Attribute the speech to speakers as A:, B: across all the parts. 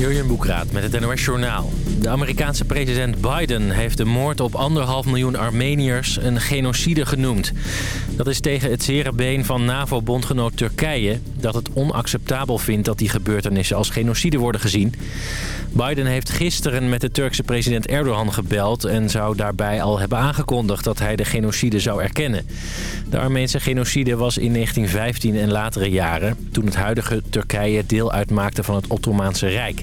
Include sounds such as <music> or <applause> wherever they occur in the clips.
A: Jurjen Boekraat met het NOS Journaal. De Amerikaanse president Biden heeft de moord op anderhalf miljoen Armeniërs een genocide genoemd. Dat is tegen het zere been van NAVO-bondgenoot Turkije... dat het onacceptabel vindt dat die gebeurtenissen als genocide worden gezien. Biden heeft gisteren met de Turkse president Erdogan gebeld... en zou daarbij al hebben aangekondigd dat hij de genocide zou erkennen. De Armeense genocide was in 1915 en latere jaren... toen het huidige Turkije deel uitmaakte van het Ottomaanse Rijk.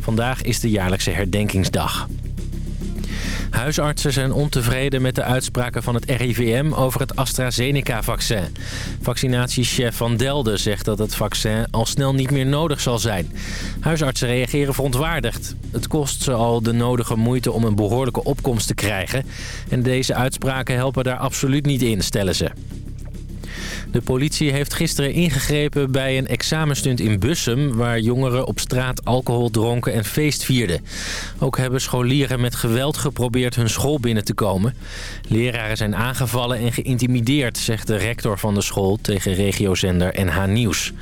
A: Vandaag is de jaarlijkse Huisartsen zijn ontevreden met de uitspraken van het RIVM over het AstraZeneca-vaccin. Vaccinatiechef Van Delden zegt dat het vaccin al snel niet meer nodig zal zijn. Huisartsen reageren verontwaardigd. Het kost ze al de nodige moeite om een behoorlijke opkomst te krijgen. En deze uitspraken helpen daar absoluut niet in, stellen ze. De politie heeft gisteren ingegrepen bij een examenstunt in Bussum... waar jongeren op straat alcohol dronken en feest vierden. Ook hebben scholieren met geweld geprobeerd hun school binnen te komen. Leraren zijn aangevallen en geïntimideerd, zegt de rector van de school... tegen regiozender NH Nieuws.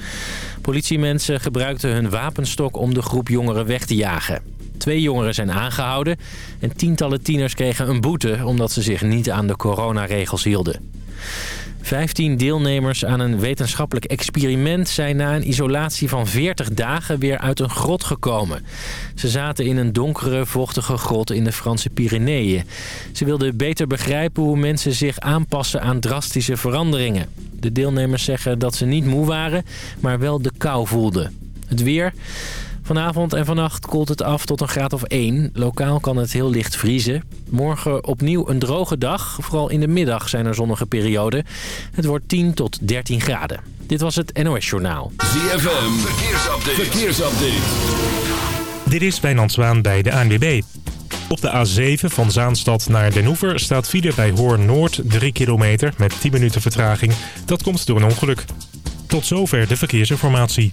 A: Politiemensen gebruikten hun wapenstok om de groep jongeren weg te jagen. Twee jongeren zijn aangehouden en tientallen tieners kregen een boete... omdat ze zich niet aan de coronaregels hielden. Vijftien deelnemers aan een wetenschappelijk experiment zijn na een isolatie van 40 dagen weer uit een grot gekomen. Ze zaten in een donkere, vochtige grot in de Franse Pyreneeën. Ze wilden beter begrijpen hoe mensen zich aanpassen aan drastische veranderingen. De deelnemers zeggen dat ze niet moe waren, maar wel de kou voelden. Het weer... Vanavond en vannacht koelt het af tot een graad of 1. Lokaal kan het heel licht vriezen. Morgen opnieuw een droge dag. Vooral in de middag zijn er zonnige perioden. Het wordt 10 tot 13 graden. Dit was het NOS Journaal.
B: ZFM, verkeersupdate. verkeersupdate.
C: Dit is Wijnand Zwaan bij de ANWB. Op de A7 van Zaanstad naar Den Hoever staat file bij Hoorn Noord 3 kilometer met 10 minuten vertraging. Dat komt door een ongeluk. Tot zover de verkeersinformatie.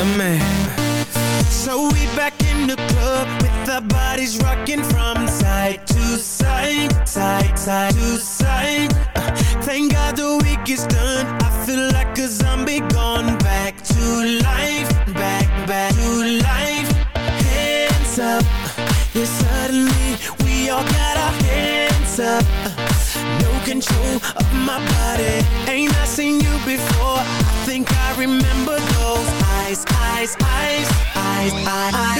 D: Yeah, man. So we back in the club with our bodies rocking from side to side, side, side to side. I,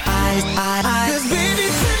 D: eyes, eyes. Cause baby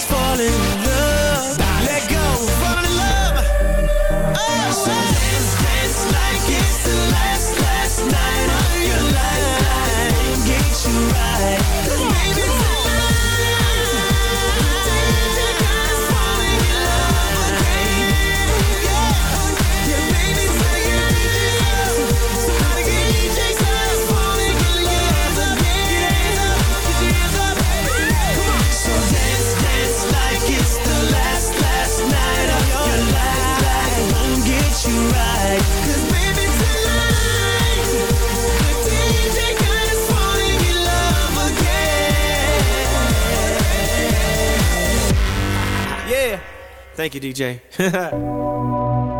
D: Us falling in love. Let go, falling in love. Oh, so dance, dance like it's the last, last night of your life. Get you right. Thank you, DJ. <laughs>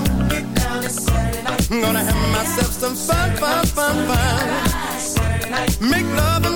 E: gonna have myself some fun, fun, fun, fun. Make love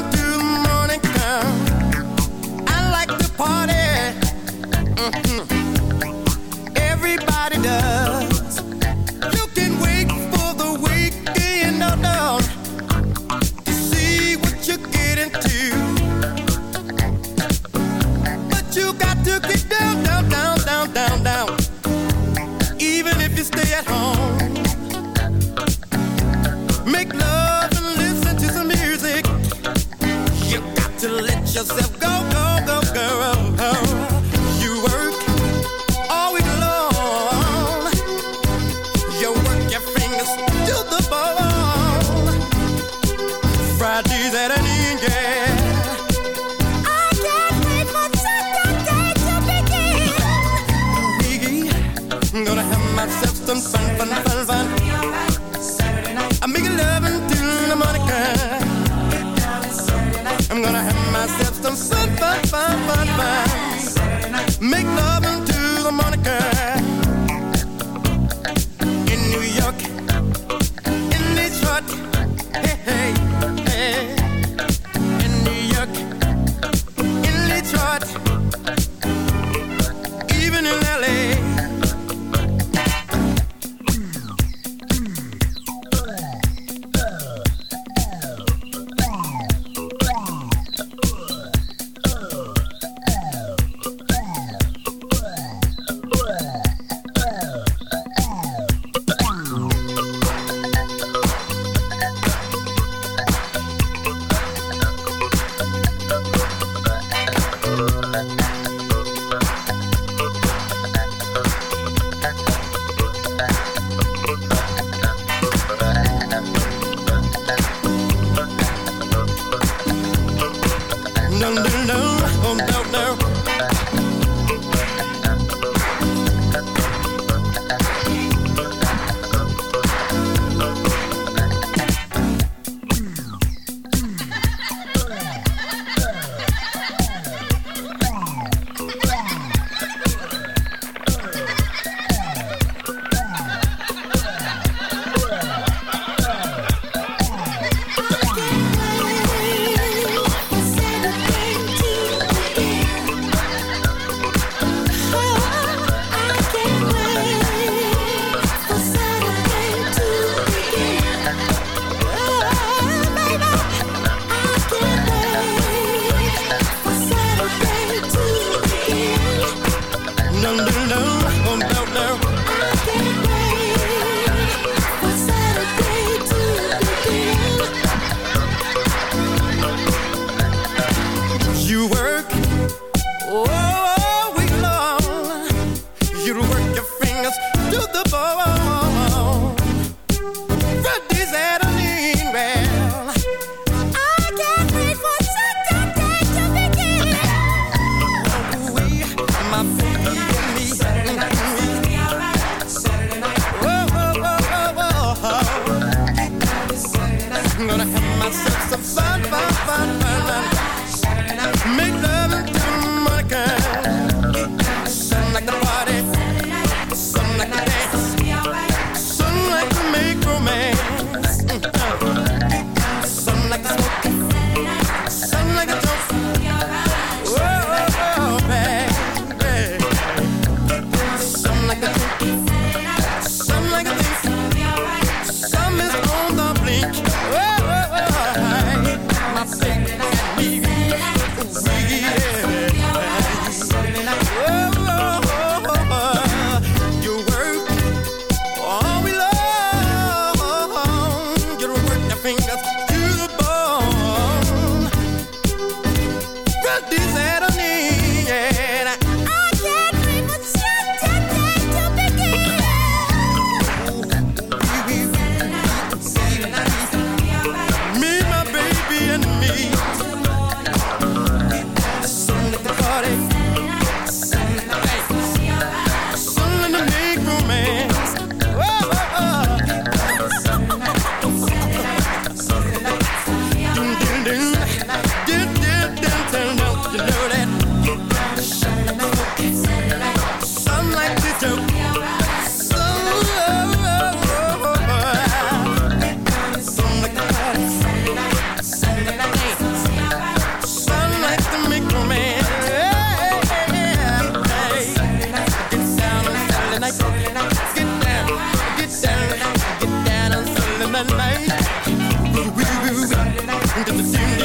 E: Do, do,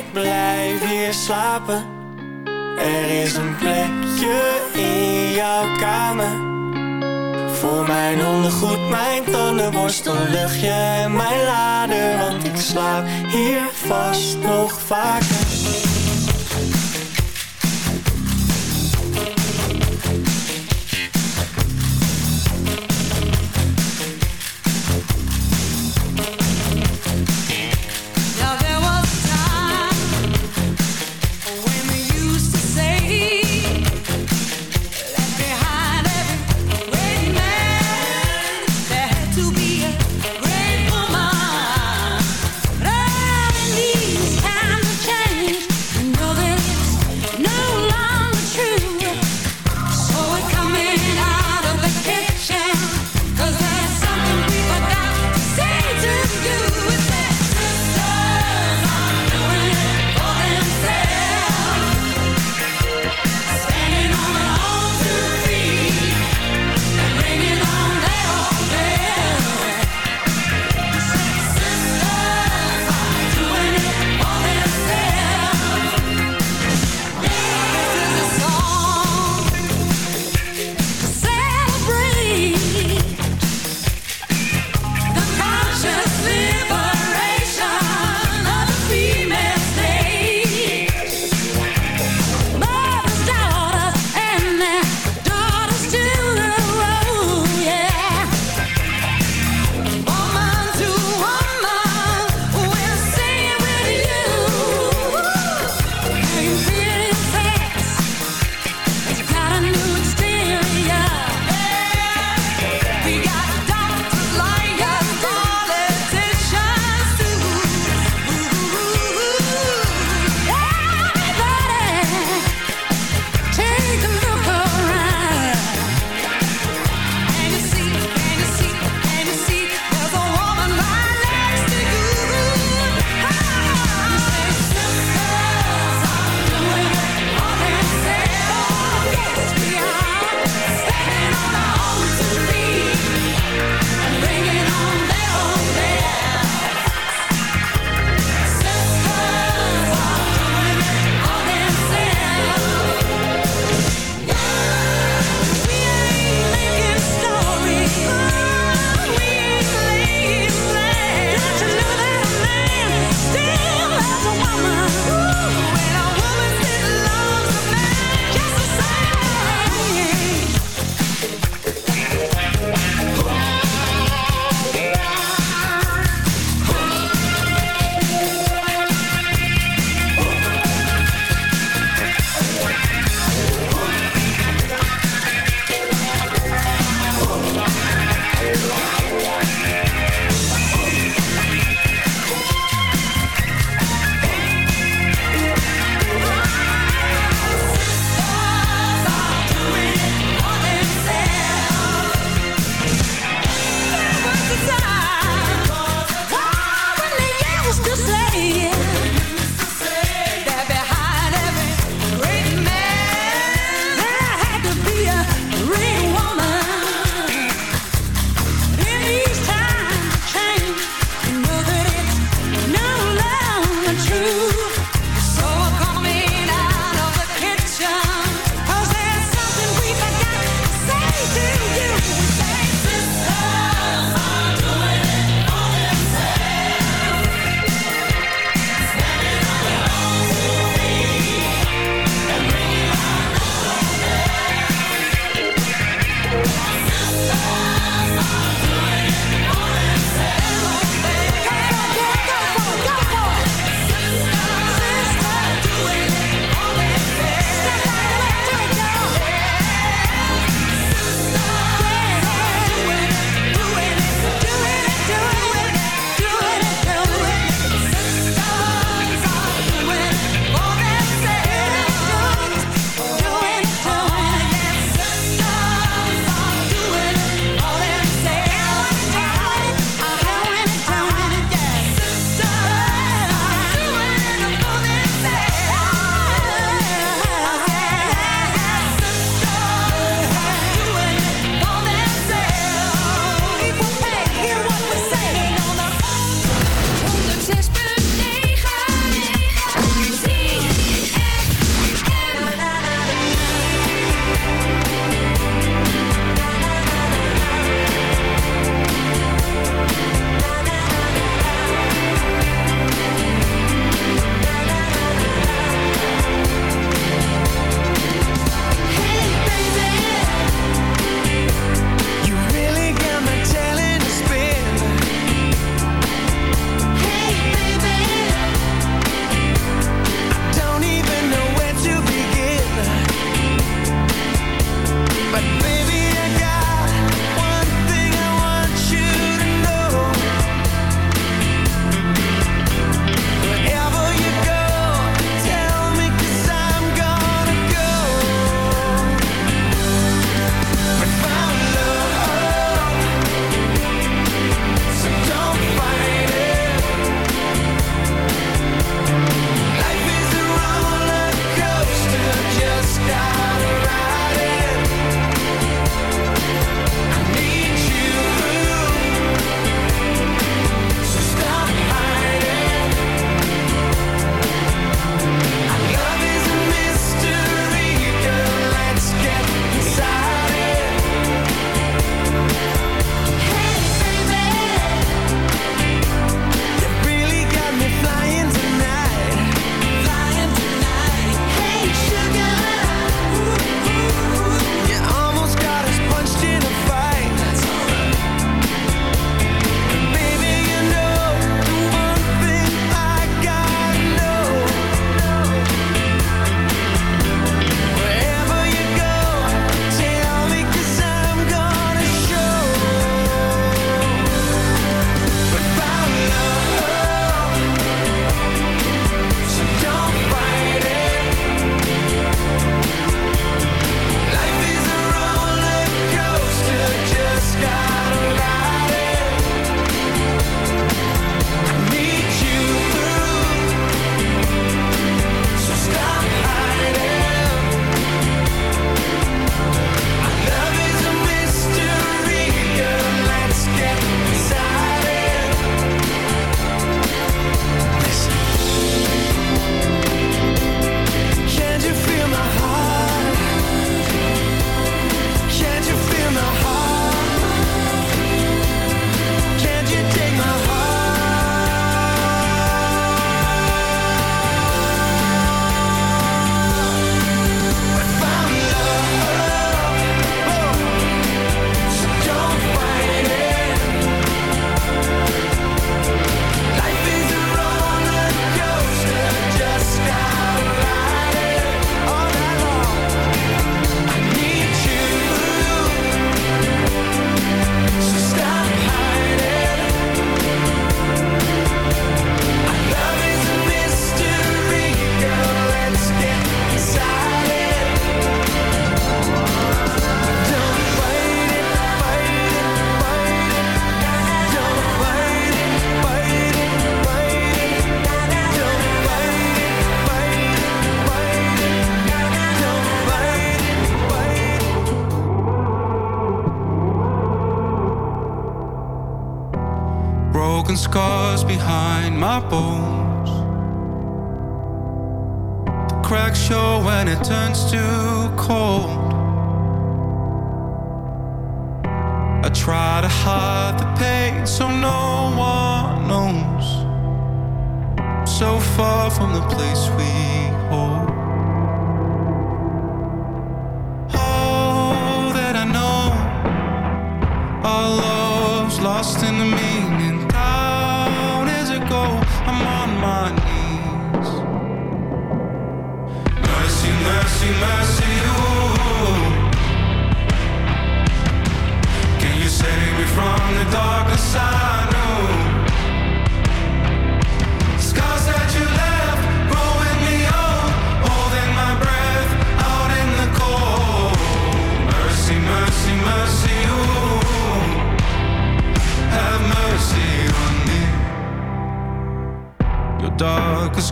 F: Ik blijf hier slapen. Er is een plekje in jouw kamer. Voor mijn ondergoed, mijn tandenborstel, luchtje en mijn lader. Want ik slaap hier vast nog vaker.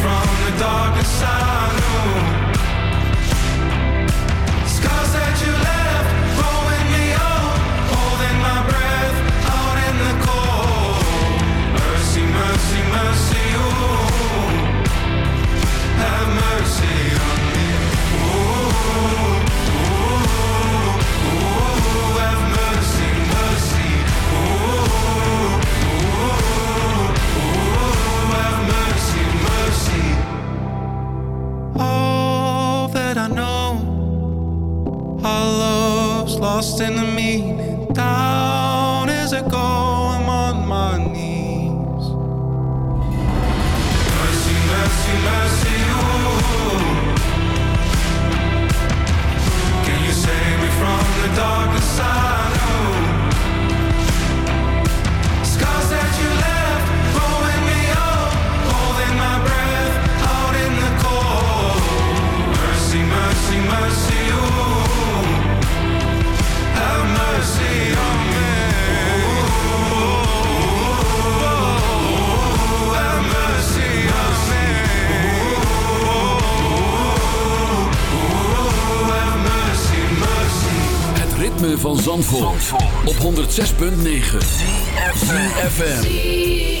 G: from the darkness I know lost in the meaning. Down
D: is a goal. Op 106.9 FM.